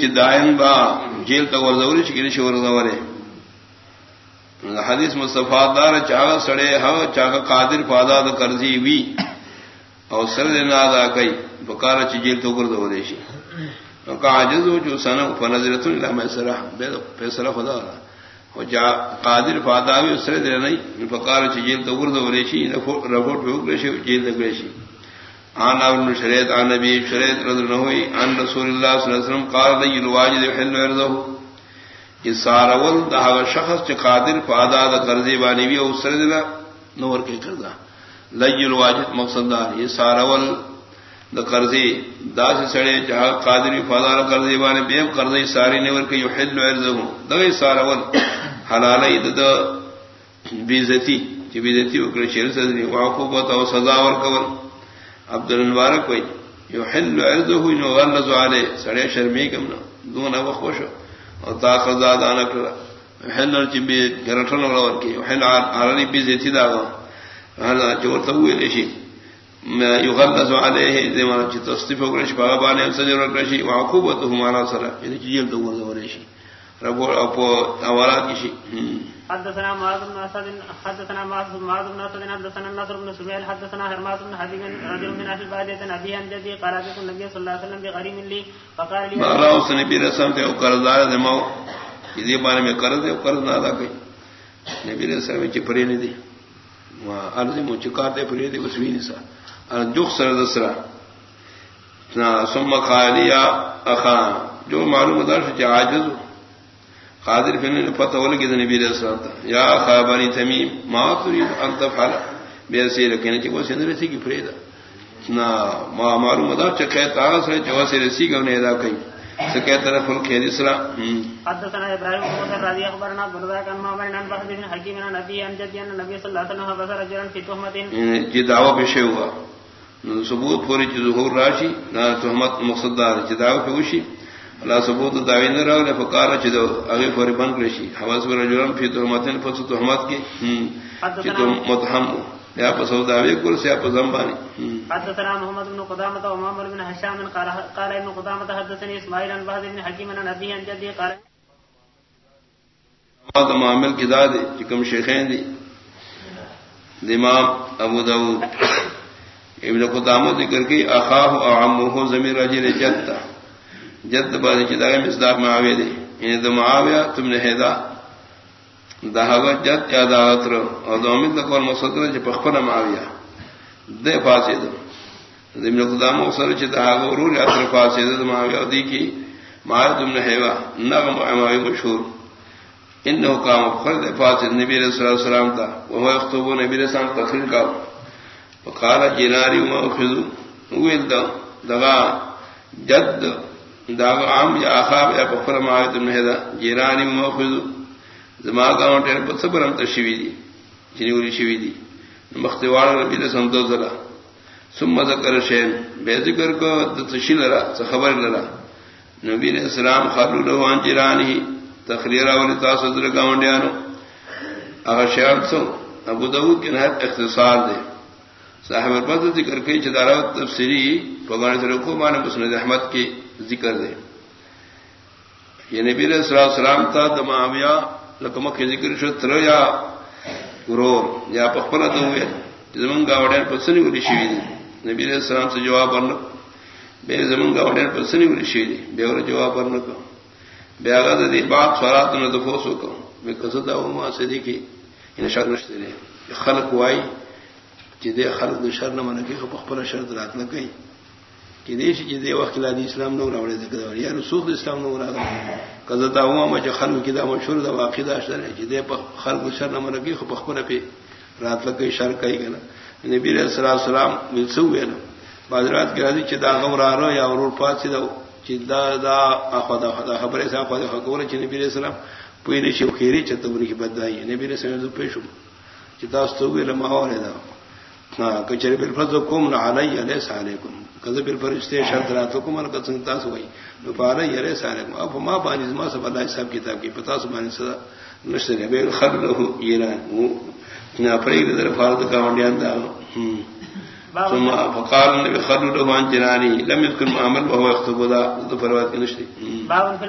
چدائن با جیل تک ورزوری چکی شور زورے حدیث مصطفیٰ دار چاہ سڑے ہو چاہ قادر فادا تو کرزی وی اور سر دینا ادا کئی بکار چ جیل تو گرد ہو دیشی کاجز ہو جو سن فنظرت اللہ میں سرا بے فیصلہ خدا ہو جا قادر فادا بھی سر دینا نہیں بکار چ جیل تو گرد ہو دیشی رپورٹ پہ اگریشی جیل تک گریشی عن ابن شريط عن نبي شريط رضي الله عنه عن رسول الله صلى الله عليه وسلم قال لي الواجد يحل ارضه اسارول ده شخص چې قادر په ادا د قرضې باندې وي او سره ده نور کې کړدا لي الواجد مقصد دا۔ اسارول د قرضې داسې سره چې قادر په ادا د قرضې باندې به قرضې ساري نور کې يحل ارضه دغه اسارول حلالې د بیزتی چې بیزتی وکړي چې سره عقوبت او سزا ورکول۔ عبد المبارک کوئی یو حل عرض ہوئی نو غلظ والے سڑے شرمی کم نہ دون اب خوش اور تا خزاد آنا کرا حل چی بی گرٹن اور کی حل عرلی بی زیتی دا ہلا چور تو ہوئے لشی یو غلظ والے ہے دیوان چی تصدیف کرش پاگا بانے ہم سجر کرشی وعقوبت ہمارا سرا یعنی جیل تو ورد ورشی حدثنا معاذ بن اسد حدثنا معاذ بن اسد حدثنا النصر بن سمير حدثنا هرماس بن حبيب رجل من اهل الباديه نبي عن جدي قال ذكر النبي صلى الله عليه وسلم بغريم لي فقال لي ما راو نبی رسم تے قرض دار دے مو یہ بارے میں قرض ہے قرض نہ ادا کئی نبی رسم وچ پرے نہیں دی۔ وا ارض مو چکاتے پرے دی اس وی نہیں سا۔ ار جوخ سر دسرا۔ ثم قال يا اخا جو معلوم دار کہ عاجز قادر فن فتح ولگی نبی علیہ الصلوۃ یا خابانی تمیم ما تريد ان تفعل۔ بے سی لکنے چ کو سن رسی کی فریدا نا ما معلوم دا چ کہ تا سے جو سے رسی گنے ادا کئی سکے طرف ال خیر اسرا حدثنا ابراهيم بن موسى رضي اخبرنا بردا كان ما بين بحث بن حكيم عن نبي ان جدي ان النبي صلى الله عليه وسلم بصر رجلا في تهمه جی دعوی پیش ہوا۔ ثبوت پوری ظہور راشی نہ تہمت مقصد دار جی دعوی پہ اللہ ثبوت دعوی نہ رہو فقار چدو اگے فوری بند کرشی حواس پر رجلن فی تہمتن فس تہمت کی کہ تم متهم یا پسو دعوی کل سے اپ زمبانی حدثنا محمد بن قدامه و عمر بن هشام قال قال ابن قدامه حدثني اسماعيل بن بعض بن حكيم عن ابي عن جدي قال بعض معامل کی داد کم شیخین دی. امام ابو داؤد ابن قدامہ ذکر کی اخاہ او عمہ ضمیر رجل جدہ جد بازی چی داغی مصداق معاوی دی. یعنی دا معاویہ تم نے حیدہ دا جد یا دا غطر اور دا امید لکول مقصد کرا چی پخفر معاویہ دے فاسی دا ضمن قدام مقصد چی دا غا ورور یا تر فاسی دا معاویہ دی کی معاویہ تم نے حیوہ نغم معاویہ مشہور. انہو کام اخر دے فاسی نبی صلی اللہ علیہ وسلم تا وہو اختبو نبی صلی اللہ علیہ السلام تخیر کا فقال جناری وما اخذو. ویل دا دغا جد داغ عام یا اخاب یا بخر معاویت ابن حیدہ جیرانی موخذ زما گاؤں گاونٹے پر صبرم تشوی دی جنی وری شوی دی مختوار نبی نے سمدو زلا ثم ذکر شین، بے ذکر کو تشیل را خبر لرا۔ نبی نے اسلام خالو روان جیرانی تخریرہ ولی تاسدر گاونڈیانو اگر شیعر سو، ابو داود کے نہت اختصار دے۔ صاحب البد ذکر کی چدارت تفسیری پگانے سے رکھو مانے مسند احمد کی۔ ذکر دے۔ یہ نبی علیہ السلام سلام تھا دماویا لکمک کے ذکر شو تر یا غرور یا پخپلا تو ہوئے زمن گاوڑے پسنی ولی شوی دی نبی علیہ السلام سے جواب ورن بے زمن گاوڑے پسنی ولی شوی دی بے اور جواب ورن کو بے آگا دی بات سوالات نہ دفوسو کو میں قصد آؤں ماں سے دیکھی یعنی ان شر نشتے لے خلق وائی چې دې خلق د شر نه منکه خو خپل شر درات نه کوي چې دې چې دې وخت لا د اسلام نو راوړې ده یا رسوخ اسلام نو راغلی کزه تا و ما چې خلق کې دا مشهور دا واقع ده شر چې دې په خلق د شر نه منکه خو خپل په رات له کوي شر کوي کنه نبی رسول الله سلام ویل ویل بازرات کې راځي چې دا غور را یا ورور پات چې دا چې دا دا اخو دا خبره سره خو دا خبره چې نبی رسول الله پوی نشي خیری چې ته ورکی بدایي نبی رسول الله پېښو چې تاسو ته ویل ما وره دا. کچری بل فرض کوم نہ علی علیہ علیکم. کذ بل فرشتے شرط رات کو من کتن تاس ہوئی۔ نو پارے یرے سارے اب ما بانی ما سب اللہ حساب کتاب کی۔ پتا سبحان صدا نشر بے خر یرا ایران نا پرے در فرض کا ونڈیاں دا ثم فقال النبي خلوا له عن جناني لم يذكر معمل وهو يخطب ذا فرات نشري باب في